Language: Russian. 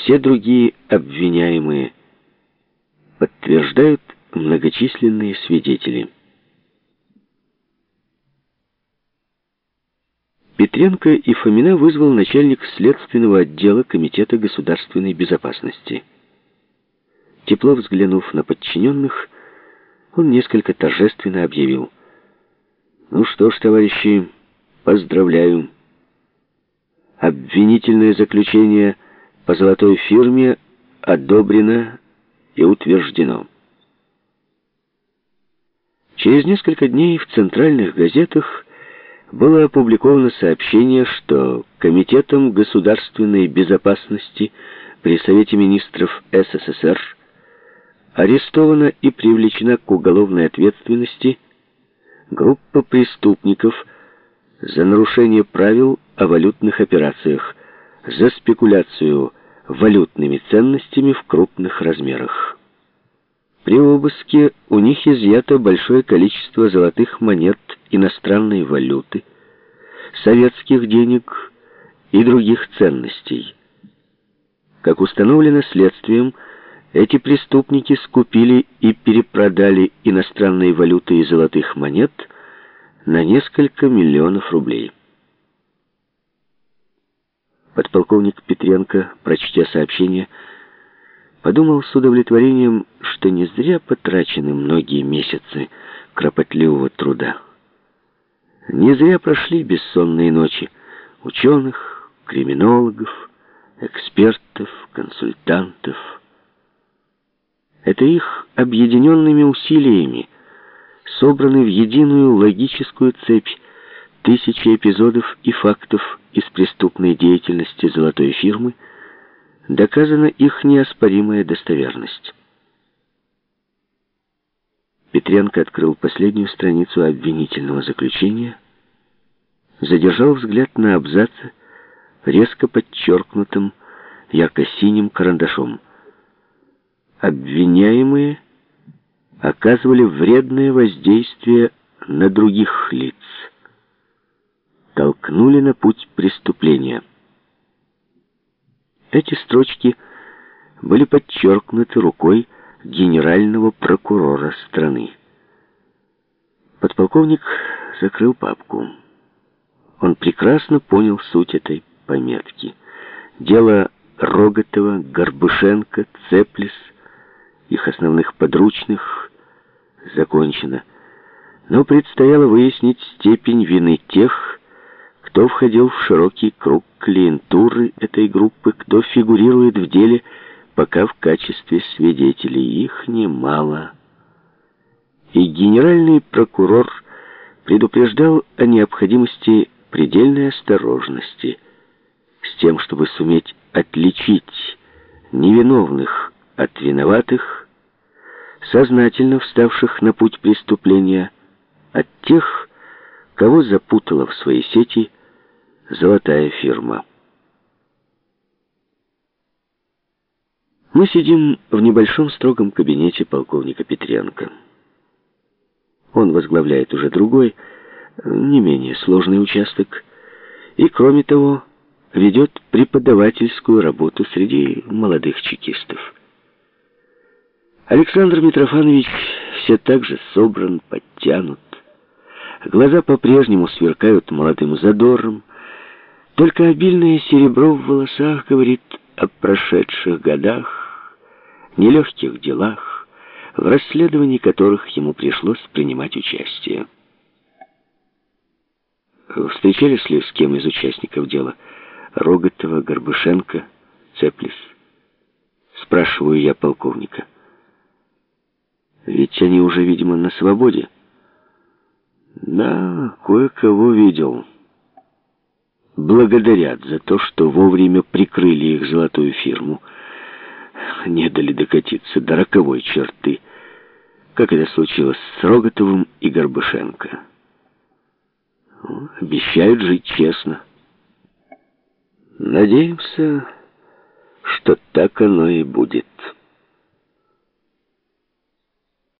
все другие обвиняемые подтверждают многочисленные свидетели. Петренко и Фомина вызвал начальник следственного отдела Комитета государственной безопасности. Тепло взглянув на подчиненных, он несколько торжественно объявил. «Ну что ж, товарищи, поздравляю. Обвинительное заключение по золотой фирме одобрено и утверждено». Через несколько дней в центральных газетах было опубликовано сообщение, что Комитетом государственной безопасности при Совете министров СССР арестована и привлечена к уголовной ответственности группа преступников за нарушение правил о валютных операциях, за спекуляцию валютными ценностями в крупных размерах. При обыске у них изъято большое количество золотых монет иностранной валюты, советских денег и других ценностей. Как установлено следствием, эти преступники скупили и перепродали иностранные валюты и золотых монет на несколько миллионов рублей. Подполковник Петренко, прочтя сообщение, подумал с удовлетворением, что не зря потрачены многие месяцы кропотливого труда. Не зря прошли бессонные ночи ученых, криминологов, экспертов, консультантов, это их объединенными усилиями, собраны в единую логическую цепь тысячи эпизодов и фактов из преступной деятельности золотой фирмы, доказана их неоспоримая достоверность. Петренко открыл последнюю страницу обвинительного заключения, задержал взгляд на абзаце, резко подчеркнутым ярко-синим карандашом – обвиняемые оказывали вредное воздействие на других лиц, толкнули на путь преступления. Эти строчки были подчеркнуты рукой генерального прокурора страны. Подполковник закрыл папку. Он прекрасно понял суть этой пометки. Дело Роготова, Горбышенко, Цеплис — их основных подручных закончено. Но предстояло выяснить степень вины тех, кто входил в широкий круг клиентуры этой группы, кто фигурирует в деле пока в качестве свидетелей. Их немало. И генеральный прокурор предупреждал о необходимости предельной осторожности с тем, чтобы суметь отличить невиновных от виноватых, сознательно вставших на путь преступления, от тех, кого запутала в свои сети золотая фирма. Мы сидим в небольшом строгом кабинете полковника Петренко. Он возглавляет уже другой, не менее сложный участок, и, кроме того, ведет преподавательскую работу среди молодых чекистов. Александр Митрофанович все так же собран, подтянут. Глаза по-прежнему сверкают молодым задором. Только обильное серебро в волосах говорит о прошедших годах, нелегких делах, в расследовании которых ему пришлось принимать участие. Встречались ли с кем из участников дела? Роготова, Горбышенко, Цеплис? Спрашиваю я полковника. Ведь они уже, видимо, на свободе. Да, кое-кого видел. Благодарят за то, что вовремя прикрыли их золотую фирму. Не дали докатиться до роковой черты, как это случилось с Роготовым и Горбышенко. Обещают жить честно. Надеемся, что так оно и будет.